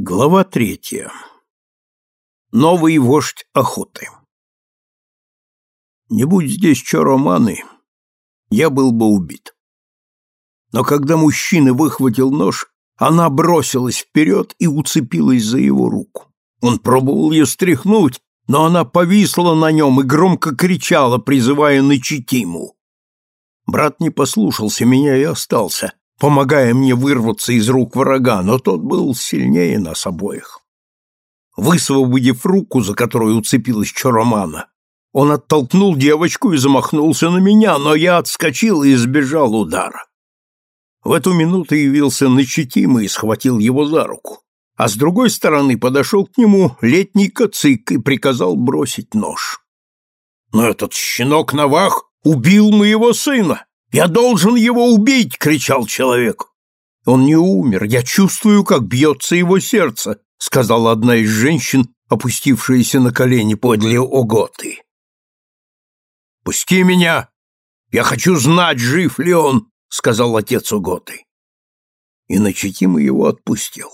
Глава третья. Новый вождь охоты. Не будь здесь Чороманы, я был бы убит. Но когда мужчина выхватил нож, она бросилась вперед и уцепилась за его руку. Он пробовал ее стряхнуть, но она повисла на нем и громко кричала, призывая на Читиму. Брат не послушался меня и остался, помогая мне вырваться из рук врага, но тот был сильнее нас обоих. Высвободив руку, за которую уцепилась Чоромана, он оттолкнул девочку и замахнулся на меня, но я отскочил и избежал удара. В эту минуту явился Начетимый и схватил его за руку, а с другой стороны подошел к нему летний кацик и приказал бросить нож. Но этот щенок Навах убил моего сына. «Я должен его убить!» — кричал человек. «Он не умер, я чувствую, как бьется его сердце», — сказала одна из женщин, опустившаяся на колени подле Оготы. «Пусти меня! Я хочу знать, жив ли он!» — сказал отец Оготы. И Начетима его отпустил.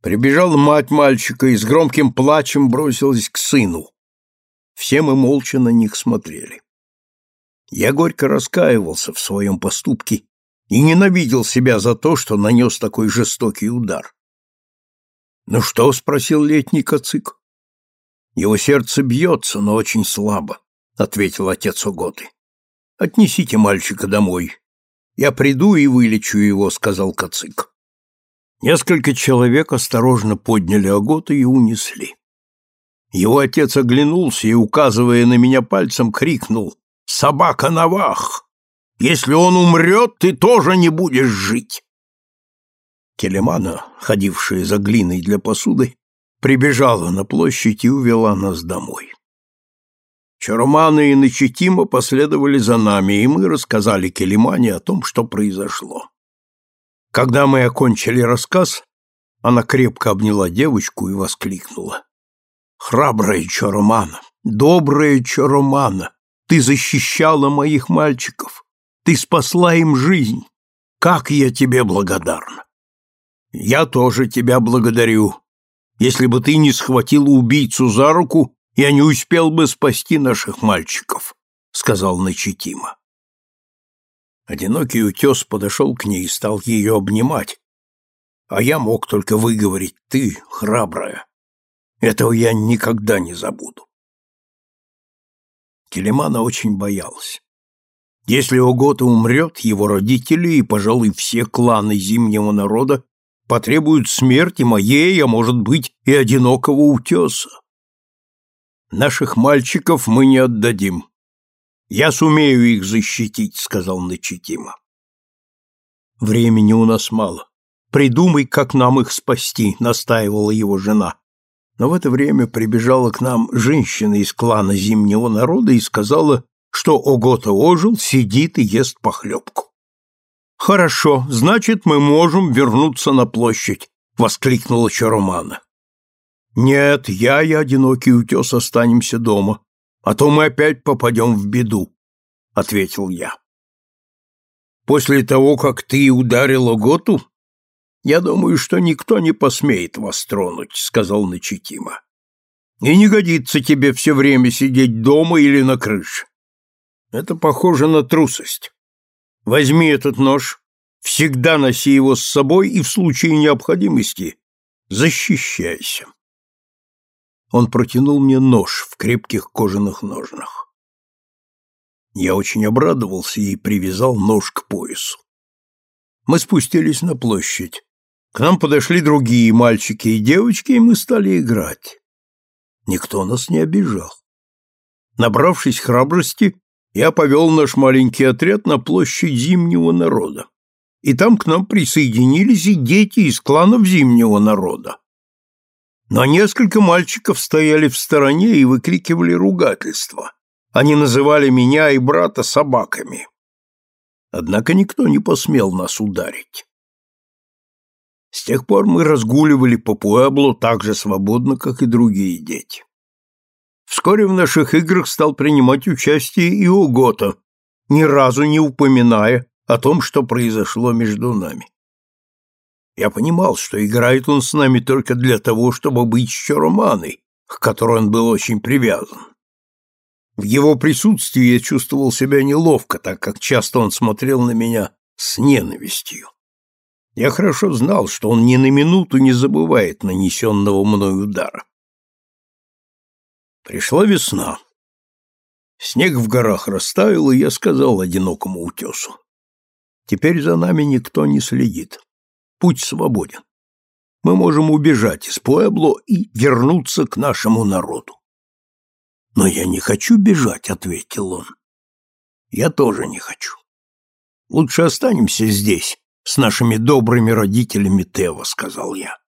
Прибежала мать мальчика и с громким плачем бросилась к сыну. Все мы молча на них смотрели. Я горько раскаивался в своем поступке и ненавидел себя за то, что нанес такой жестокий удар. «Ну что?» — спросил летний кацик. «Его сердце бьется, но очень слабо», — ответил отец Уготы. «Отнесите мальчика домой. Я приду и вылечу его», — сказал кацик. Несколько человек осторожно подняли Огота и унесли. Его отец оглянулся и, указывая на меня пальцем, крикнул собака Навах. Если он умрет, ты тоже не будешь жить. Келемана, ходившая за глиной для посуды, прибежала на площадь и увела нас домой. Чарумана и Начитима последовали за нами, и мы рассказали Келемане о том, что произошло. Когда мы окончили рассказ, она крепко обняла девочку и воскликнула. «Храбрая Чарумана, добрая Чарумана, ты защищала моих мальчиков. Ты спасла им жизнь. Как я тебе благодарна. Я тоже тебя благодарю. Если бы ты не схватила убийцу за руку, я не успел бы спасти наших мальчиков, сказал Начитима. Одинокий утес подошел к ней и стал ее обнимать, а я мог только выговорить «ты, храбрая». Этого я никогда не забуду. Келемана очень боялась. Если Огота умрет, его родители и, пожалуй, все кланы зимнего народа потребуют смерти моей, а может быть, и одинокого утеса. Наших мальчиков мы не отдадим. Я сумею их защитить, сказал Начитима. Времени у нас мало. Придумай, как нам их спасти, настаивала его жена. Но в это время прибежала к нам женщина из клана Зимнего народа и сказала, что Огота ожил, сидит и ест похлебку. «Хорошо, значит, мы можем вернуться на площадь», — воскликнула Чарумана. «Нет, я и одинокий утес останемся дома, а то мы опять попадем в беду», — ответил я. «После того, как ты ударил Оготу, «Я думаю, что никто не посмеет вас тронуть», — сказал Начитима. «И не годится тебе все время сидеть дома или на крыше. Это похоже на трусость. Возьми этот нож, всегда носи его с собой и в случае необходимости защищайся». Он протянул мне нож в крепких кожаных ножнах. Я очень обрадовался и привязал нож к поясу. Мы спустились на площадь. К нам подошли другие мальчики и девочки, и мы стали играть. Никто нас не обижал. Набравшись храбрости, я повел наш маленький отряд на площадь Зимнего народа. И там к нам присоединились и дети из кланов Зимнего народа. Но несколько мальчиков стояли в стороне и выкрикивали ругательства. Они называли меня и брата собаками. Однако никто не посмел нас ударить. С тех пор мы разгуливали по Пуэблу так же свободно, как и другие дети. Вскоре в наших играх стал принимать участие и Угота, ни разу не упоминая о том, что произошло между нами. Я понимал, что играет он с нами только для того, чтобы быть с Чароманой, к которой он был очень привязан. В его присутствии я чувствовал себя неловко, так как часто он смотрел на меня с ненавистью. Я хорошо знал, что он ни на минуту не забывает нанесенного мной удара. Пришла весна. Снег в горах растаял, и я сказал одинокому утесу. Теперь за нами никто не следит. Путь свободен. Мы можем убежать из Пуэбло и вернуться к нашему народу. Но я не хочу бежать, ответил он. Я тоже не хочу. Лучше останемся здесь, с нашими добрыми родителями Тева, сказал я.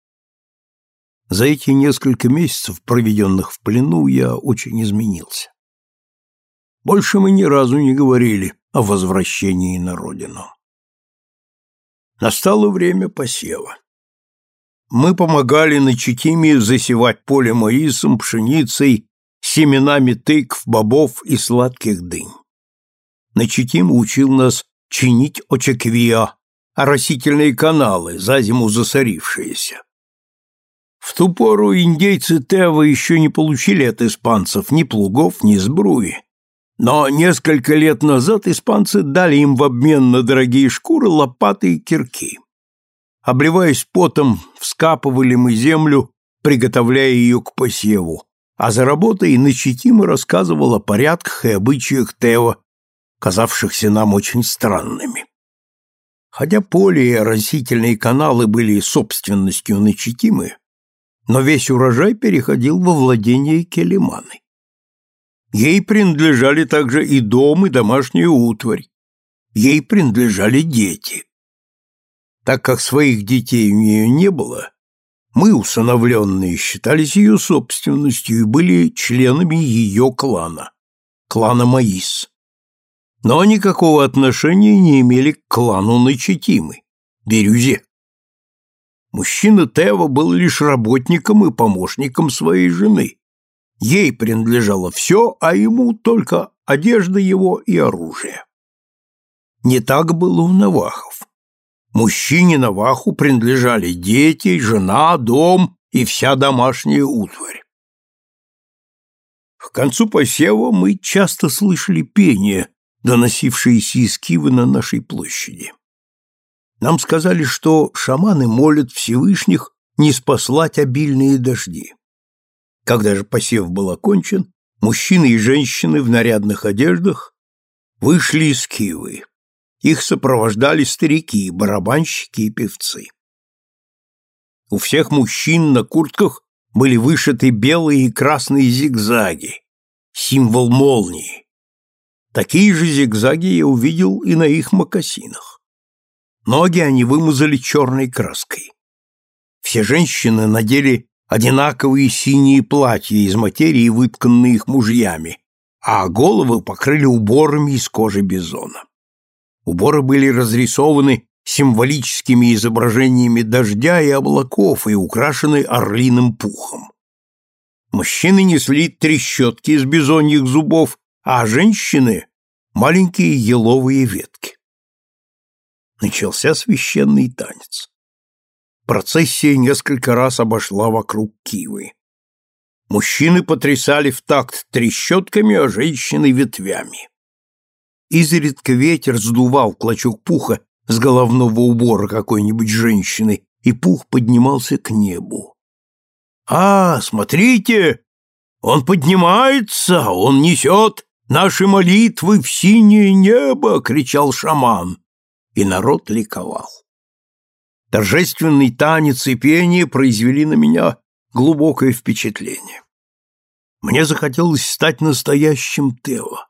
За эти несколько месяцев, проведенных в плену, я очень изменился. Больше мы ни разу не говорили о возвращении на родину. Настало время посева. Мы помогали на Читиме засевать поле маисом, пшеницей, семенами тыкв, бобов и сладких дынь. Начитим учил нас чинить очеквиа, оросительные каналы, за зиму засорившиеся. В ту пору индейцы Тева еще не получили от испанцев ни плугов, ни сбруи, но несколько лет назад испанцы дали им в обмен на дорогие шкуры лопаты и кирки. Обливаясь потом, вскапывали мы землю, приготовляя ее к посеву, а за работой Начитима рассказывал о порядках и обычаях Тео, казавшихся нам очень странными. Хотя поле и растительные каналы были собственностью Начитимы, но весь урожай переходил во владение Келиманы. Ей принадлежали также и дом, и домашняя утварь. Ей принадлежали дети. Так как своих детей у нее не было, мы, усыновленные, считались ее собственностью и были членами ее клана, клана Маис. Но никакого отношения не имели к клану Начетимы, Бирюзе. Мужчина Тева был лишь работником и помощником своей жены, Ей принадлежало все, а ему только одежда его и оружие. Не так было у Навахов. Мужчине Наваху принадлежали дети, жена, дом и вся домашняя утварь. К концу посева мы часто слышали пение, доносившееся из Кивы на нашей площади. Нам сказали, что шаманы молят Всевышних не спаслать обильные дожди. Когда же посев был окончен, мужчины и женщины в нарядных одеждах вышли из Киевы. Их сопровождали старики, барабанщики и певцы. У всех мужчин на куртках были вышиты белые и красные зигзаги, символ молнии. Такие же зигзаги я увидел и на их мокасинах. Ноги они вымазали черной краской. Все женщины надели одинаковые синие платья из материи, вытканные их мужьями, а головы покрыли уборами из кожи бизона. Уборы были разрисованы символическими изображениями дождя и облаков и украшены орлиным пухом. Мужчины несли трещотки из бизоньих зубов, а женщины — маленькие еловые ветки. Начался священный танец. Процессия несколько раз обошла вокруг Кивы. Мужчины потрясали в такт трещотками, а женщины — ветвями. Изредка ветер сдувал клочок пуха с головного убора какой-нибудь женщины, и пух поднимался к небу. «А, смотрите! Он поднимается! Он несет наши молитвы в синее небо!» — кричал шаман, и народ ликовал. Торжественный танец и пение произвели на меня глубокое впечатление. Мне захотелось стать настоящим Тео,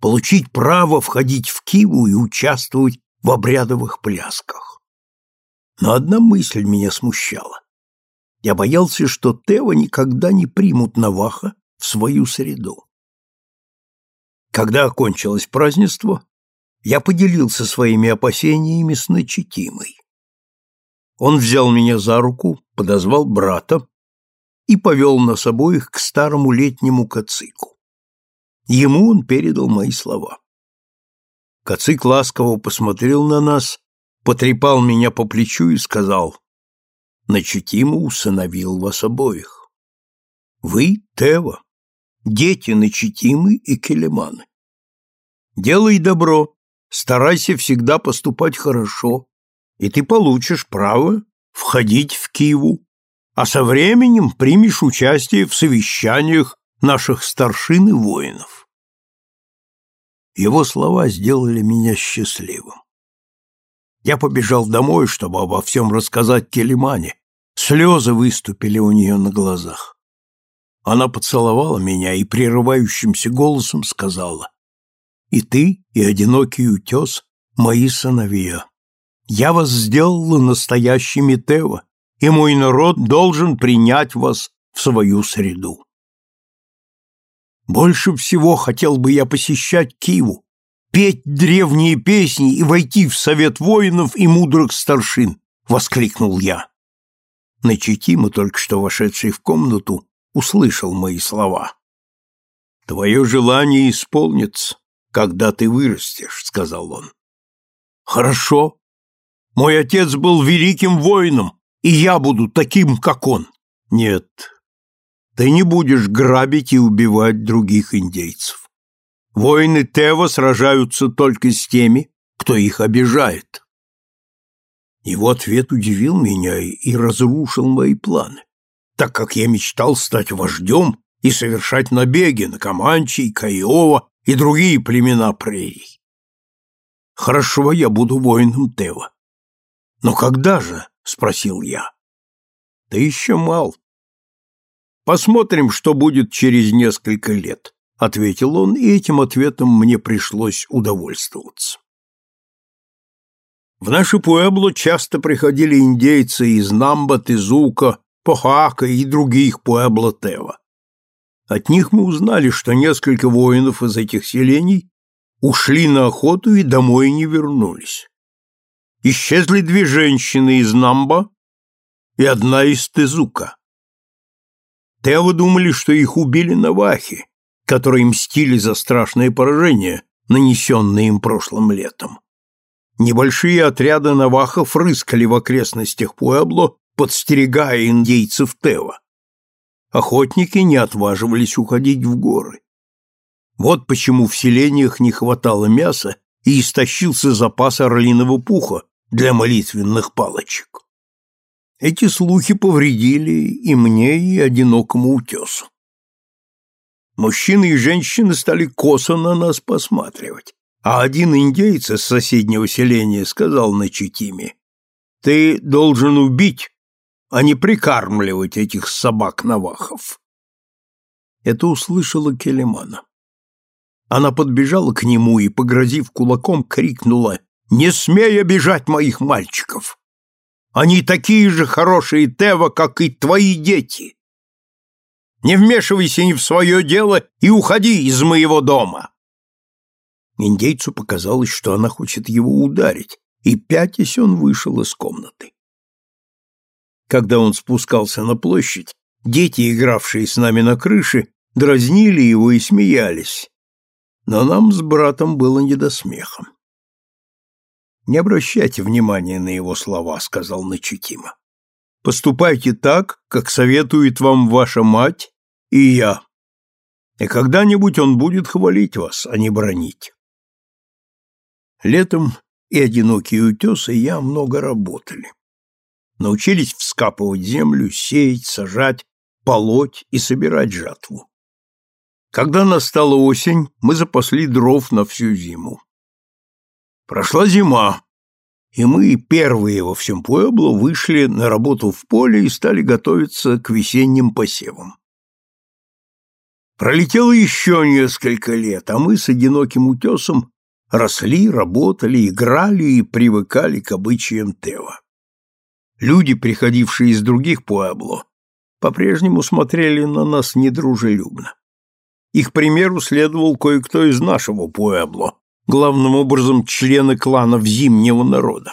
получить право входить в Киву и участвовать в обрядовых плясках. Но одна мысль меня смущала. Я боялся, что Тео никогда не примут Наваха в свою среду. Когда окончилось празднество, я поделился своими опасениями с Начитимой. Он взял меня за руку, подозвал брата и повел нас обоих к старому летнему кацику. Ему он передал мои слова. Кацик ласково посмотрел на нас, потрепал меня по плечу и сказал, Начитимо усыновил вас обоих. Вы — Тева, дети Начитимы и Келеманы. Делай добро, старайся всегда поступать хорошо, и ты получишь право входить в Киеву, а со временем примешь участие в совещаниях наших старшин и воинов. Его слова сделали меня счастливым. Я побежал домой, чтобы обо всем рассказать Келимане. Слезы выступили у нее на глазах. Она поцеловала меня и прерывающимся голосом сказала, «И ты, и одинокий утес — мои сыновья. Я вас сделала настоящими Тева, и мой народ должен принять вас в свою среду. Больше всего хотел бы я посещать Киву, петь древние песни и войти в совет воинов и мудрых старшин, — воскликнул я. Начитимо, только что вошедший в комнату, услышал мои слова. «Твое желание исполнится, когда ты вырастешь», — сказал он. «Хорошо. Мой отец был великим воином, и я буду таким, как он». «Нет, ты не будешь грабить и убивать других индейцев. Воины Тева сражаются только с теми, кто их обижает. Его ответ удивил меня и разрушил мои планы, так как я мечтал стать вождем и совершать набеги на Каманчи, Каиова и другие племена прерий. Хорошо, я буду воином Тева. Но когда же? — спросил я. Ты еще мал, Посмотрим, что будет через несколько лет, ответил он, и этим ответом мне пришлось удовольствоваться. В наше Пуэбло часто приходили индейцы из Намба, Тезука, Похака и других Пуэбло Тева. От них мы узнали, что несколько воинов из этих селений ушли на охоту и домой не вернулись. Исчезли две женщины из Намба и одна из Тезука. Тео думали, что их убили навахи, которые мстили за страшное поражение, нанесенное им прошлым летом. Небольшие отряды навахов рыскали в окрестностях Пуэбло, подстерегая индейцев Тева. Охотники не отваживались уходить в горы. Вот почему в селениях не хватало мяса и истощился запас орлиного пуха для молитвенных палочек. Эти слухи повредили и мне, и одинокому утесу. Мужчины и женщины стали косо на нас посматривать, а один индейец из соседнего селения сказал на Читиме, «Ты должен убить, а не прикармливать этих собак-навахов». Это услышала Келемана. Она подбежала к нему и, погрозив кулаком, крикнула, «Не смей обижать моих мальчиков!» Они такие же хорошие, Тева, как и твои дети. Не вмешивайся ни в свое дело и уходи из моего дома. Индейцу показалось, что она хочет его ударить, и пятясь он вышел из комнаты. Когда он спускался на площадь, дети, игравшие с нами на крыше, дразнили его и смеялись, но нам с братом было не до смеха. Не обращайте внимания на его слова, сказал Начутимо. Поступайте так, как советует вам ваша мать и я. И когда-нибудь он будет хвалить вас, а не бронить. Летом и одинокие утесы я много работали. Научились вскапывать землю, сеять, сажать, полоть и собирать жатву. Когда настала осень, мы запасли дров на всю зиму. Прошла зима, и мы, первые во всем Пуэбло, вышли на работу в поле и стали готовиться к весенним посевам. Пролетело еще несколько лет, а мы с одиноким утесом росли, работали, играли и привыкали к обычаям Тева. Люди, приходившие из других Пуэбло, по-прежнему смотрели на нас недружелюбно. Их примеру следовал кое-кто из нашего Пуэбло, главным образом члены кланов Зимнего народа.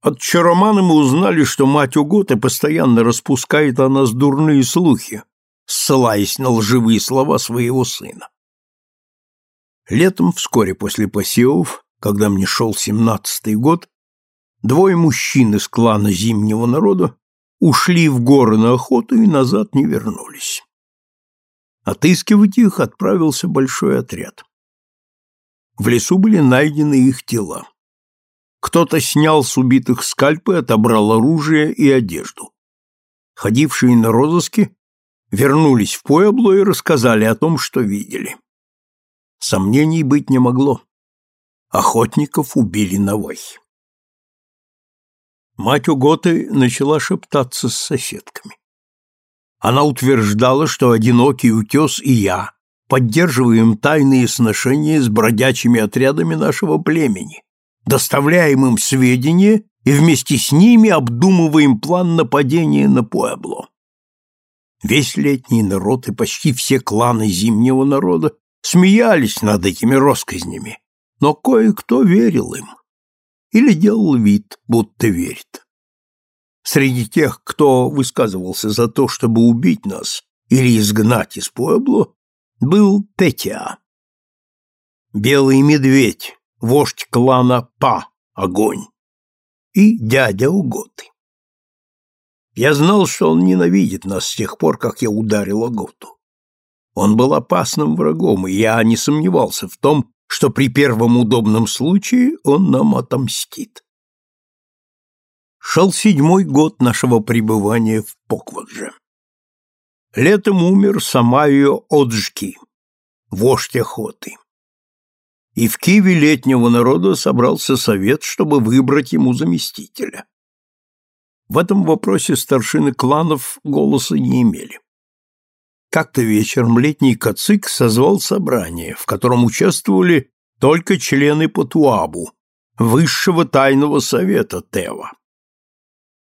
От Чаромана мы узнали, что мать Уготы постоянно распускает о нас дурные слухи, ссылаясь на лживые слова своего сына. Летом, вскоре после посевов, когда мне шел семнадцатый год, двое мужчин из клана Зимнего народа ушли в горы на охоту и назад не вернулись. Отыскивать их отправился большой отряд. В лесу были найдены их тела. Кто-то снял с убитых скальпы, отобрал оружие и одежду. Ходившие на розыске вернулись в Пуэбло и рассказали о том, что видели. Сомнений быть не могло. Охотников убили на вахе. Мать Уготы начала шептаться с соседками. Она утверждала, что одинокий утес и я поддерживаем тайные сношения с бродячими отрядами нашего племени, доставляем им сведения и вместе с ними обдумываем план нападения на Пуэбло. Весь летний народ и почти все кланы зимнего народа смеялись над этими россказнями, но кое-кто верил им или делал вид, будто верит. Среди тех, кто высказывался за то, чтобы убить нас или изгнать из Пуэбло, был Тетя. Белый медведь, вождь клана Па, огонь, и дядя Уготы. Я знал, что он ненавидит нас с тех пор, как я ударил Аготу. Он был опасным врагом, и я не сомневался в том, что при первом удобном случае он нам отомстит. Шел седьмой год нашего пребывания в Поквадже. Летом умер Самайо Оджки, вождь охоты. И в Киеве летнего народа собрался совет, чтобы выбрать ему заместителя. В этом вопросе старшины кланов голоса не имели. Как-то вечером летний кацик созвал собрание, в котором участвовали только члены Патуабу, высшего тайного совета Тева.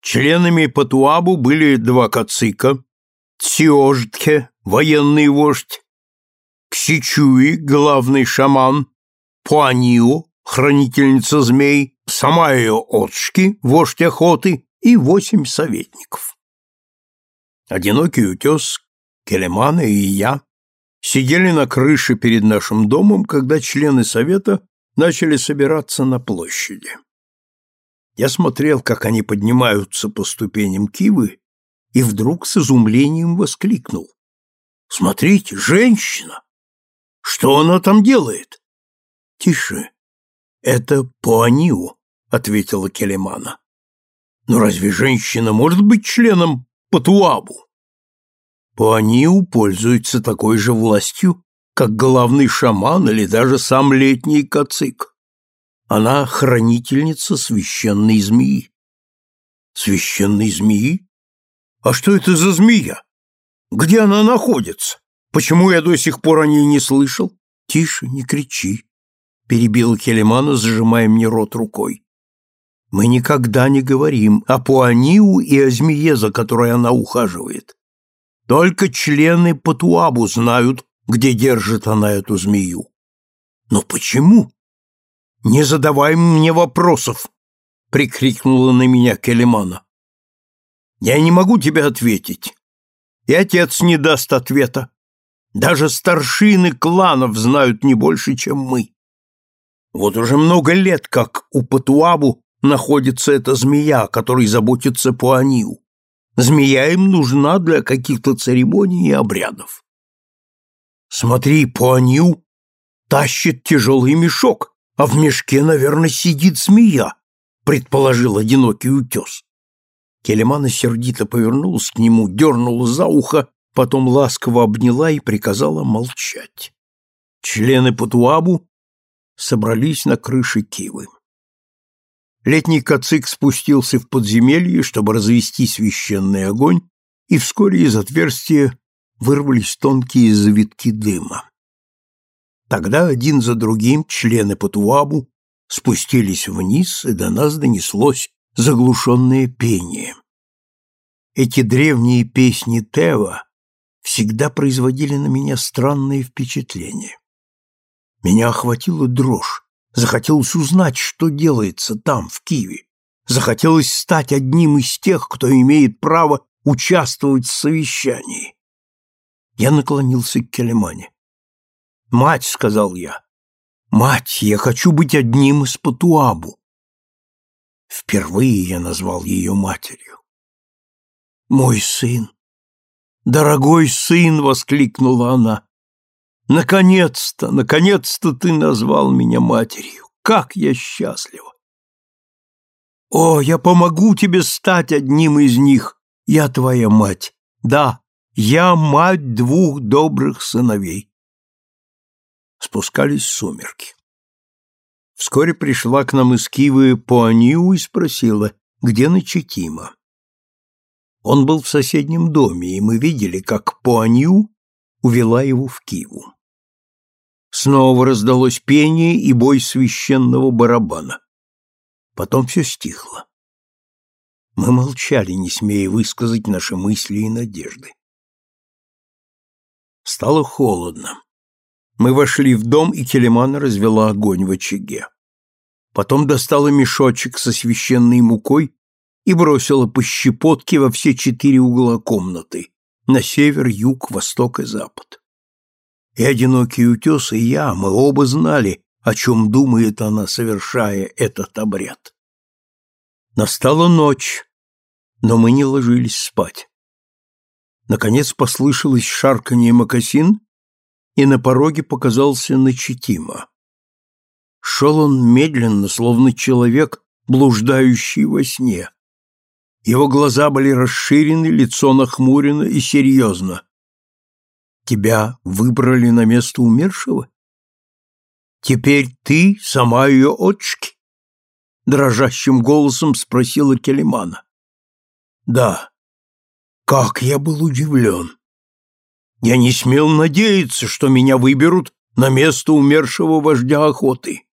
Членами Патуабу были два кацика, Циожтхе, военный вождь, Ксичуи, главный шаман, Пуанио, хранительница змей, Самайо Отшки, вождь охоты и восемь советников. Одинокий утес, Келемана и я сидели на крыше перед нашим домом, когда члены совета начали собираться на площади. Я смотрел, как они поднимаются по ступеням Кивы, и вдруг с изумлением воскликнул. «Смотрите, женщина! Что она там делает?» «Тише, это Пуанио», — ответила Келемана. Но разве женщина может быть членом Патуабу? Пуаниу пользуется такой же властью, как главный шаман или даже сам летний кацик. Она хранительница священной змеи. Священной змеи? А что это за змея? Где она находится? Почему я до сих пор о ней не слышал? Тише, не кричи, перебил Келемана, сжимая мне рот рукой. Мы никогда не говорим о Пуаниу и о змее, за которой она ухаживает. Только члены Патуабу знают, где держит она эту змею. Но почему? Не задавай мне вопросов, прикрикнула на меня Келемана. Я не могу тебе ответить. И отец не даст ответа. Даже старшины кланов знают не больше, чем мы. Вот уже много лет, как у Патуабу находится эта змея, которой заботится Пуанил. Змея им нужна для каких-то церемоний и обрядов. Смотри, Пуанил тащит тяжелый мешок, а в мешке, наверное, сидит змея, предположил одинокий утес. Келемана сердито повернулась к нему, дернула за ухо, потом ласково обняла и приказала молчать. Члены Патуабу собрались на крыше Кивы. Летний кацик спустился в подземелье, чтобы развести священный огонь, и вскоре из отверстия вырвались тонкие завитки дыма. Тогда один за другим члены Патуабу спустились вниз, и до нас донеслось заглушенное пение. Эти древние песни Тева всегда производили на меня странные впечатления. Меня охватила дрожь, Захотелось узнать, что делается там, в Киеве. Захотелось стать одним из тех, кто имеет право участвовать в совещании. Я наклонился к Келемане. «Мать», — сказал я, — «мать, я хочу быть одним из Патуабу». Впервые я назвал ее матерью. Мой сын! Дорогой сын! — воскликнула она. Наконец-то, наконец-то ты назвал меня матерью. Как я счастлива! О, я помогу тебе стать одним из них. Я твоя мать. Да, я мать двух добрых сыновей. Спускались сумерки. Вскоре пришла к нам из Кивы Пуаниу и спросила, где Начитима. Он был в соседнем доме, и мы видели, как Пуанью увела его в Киву. Снова раздалось пение и бой священного барабана. Потом все стихло. Мы молчали, не смея высказать наши мысли и надежды. Стало холодно. Мы вошли в дом, и Келемана развела огонь в очаге. Потом достала мешочек со священной мукой и бросила по щепотке во все четыре угла комнаты — на север, юг, восток и запад. И одинокий утес, и я, мы оба знали, о чем думает она, совершая этот обряд. Настала ночь, но мы не ложились спать. Наконец послышалось шарканье мокасин, и на пороге показался Начитима. Шел он медленно, словно человек, блуждающий во сне. Его глаза были расширены, лицо нахмурено и серьезно. «Тебя выбрали на место умершего? Теперь ты сама ее отчки?» Дрожащим голосом спросила Келемана. «Да. Как я был удивлен. Я не смел надеяться, что меня выберут на место умершего вождя охоты.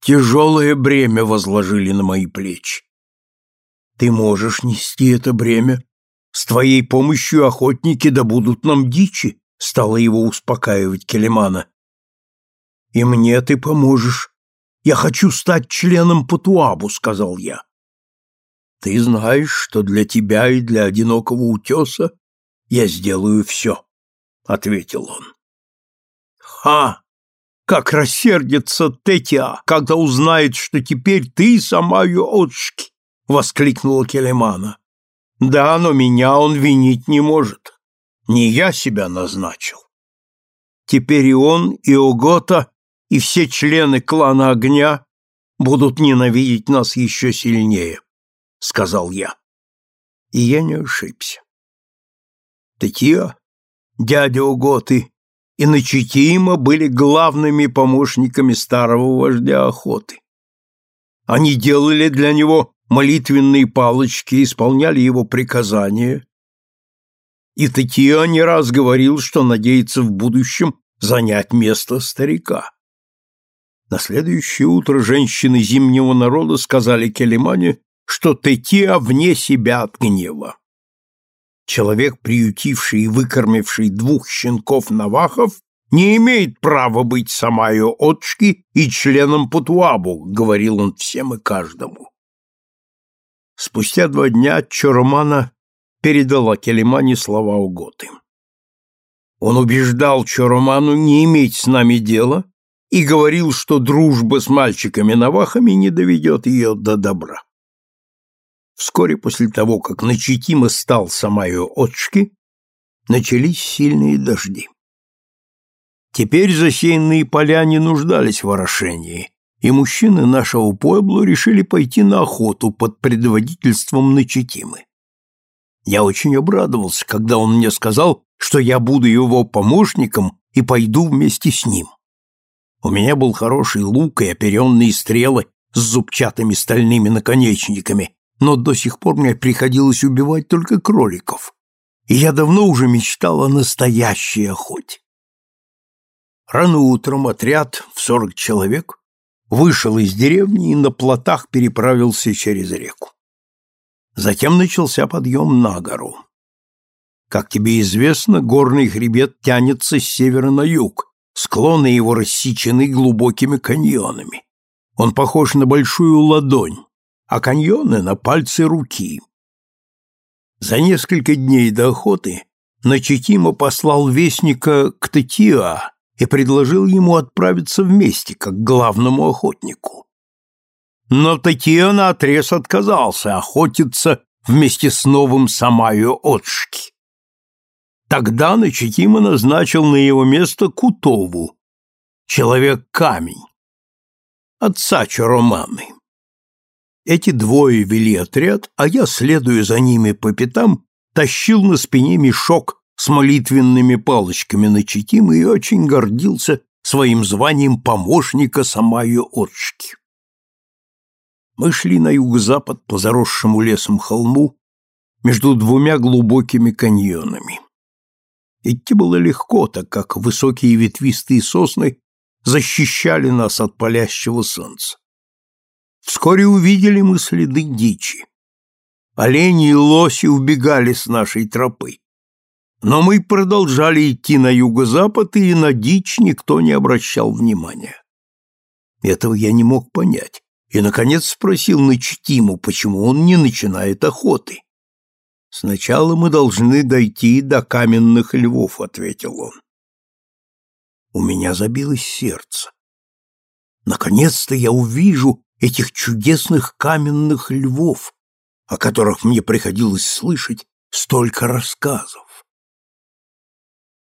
Тяжелое бремя возложили на мои плечи. Ты можешь нести это бремя. С твоей помощью охотники добудут нам дичи, стала его успокаивать Келемана. И мне ты поможешь. Я хочу стать членом Патуабу, сказал я. Ты знаешь, что для тебя и для одинокого утеса я сделаю все, ответил он. Ха! Как рассердится Тетя, когда узнает, что теперь ты сама ее отшки. — воскликнула Келемана. «Да, но меня он винить не может. Не я себя назначил. Теперь и он, и Огота, и все члены клана Огня будут ненавидеть нас еще сильнее», — сказал я. И я не ошибся. Тетия, дядя Оготы и Начитима были главными помощниками старого вождя охоты. Они делали для него молитвенные палочки исполняли его приказания, и Татья не раз говорил, что надеется в будущем занять место старика. На следующее утро женщины зимнего народа сказали Келемане, что Тетия вне себя от гнева. Человек, приютивший и выкормивший двух щенков-навахов, не имеет права быть самаю отчки и членом Путуабу, говорил он всем и каждому. Спустя два дня Чоромана передала Келемане слова Уготы. Он убеждал Чороману не иметь с нами дела и говорил, что дружба с мальчиками-навахами не доведет ее до добра. Вскоре после того, как Начитима стал Самаю Отшки, начались сильные дожди. Теперь засеянные поля не нуждались в орошении, и мужчины нашего Пуэбло решили пойти на охоту под предводительством Начитимы. Я очень обрадовался, когда он мне сказал, что я буду его помощником и пойду вместе с ним. У меня был хороший лук и оперенные стрелы с зубчатыми стальными наконечниками, но до сих пор мне приходилось убивать только кроликов, и я давно уже мечтал о настоящей охоте. Рано утром отряд в сорок человек вышел из деревни и на плотах переправился через реку. Затем начался подъем на гору. Как тебе известно, горный хребет тянется с севера на юг, склоны его рассечены глубокими каньонами. Он похож на большую ладонь, а каньоны — на пальцы руки. За несколько дней до охоты Начитима послал вестника к Тетиа и предложил ему отправиться вместе, как главному охотнику. Но Татьяна отрез отказался охотиться вместе с новым Самаю Отшки. Тогда Начитима назначил на его место Кутову, человек-камень, отца Чароманы. Эти двое вели отряд, а я, следуя за ними по пятам, тащил на спине мешок с молитвенными палочками на Читим и очень гордился своим званием помощника Самаю Отшки. Мы шли на юго-запад по заросшему лесом холму между двумя глубокими каньонами. Идти было легко, так как высокие ветвистые сосны защищали нас от палящего солнца. Вскоре увидели мы следы дичи. Олени и лоси убегали с нашей тропы. Но мы продолжали идти на юго-запад, и на дичь никто не обращал внимания. Этого я не мог понять, и, наконец, спросил Начтиму, почему он не начинает охоты. «Сначала мы должны дойти до каменных львов», — ответил он. У меня забилось сердце. Наконец-то я увижу этих чудесных каменных львов, о которых мне приходилось слышать столько рассказов.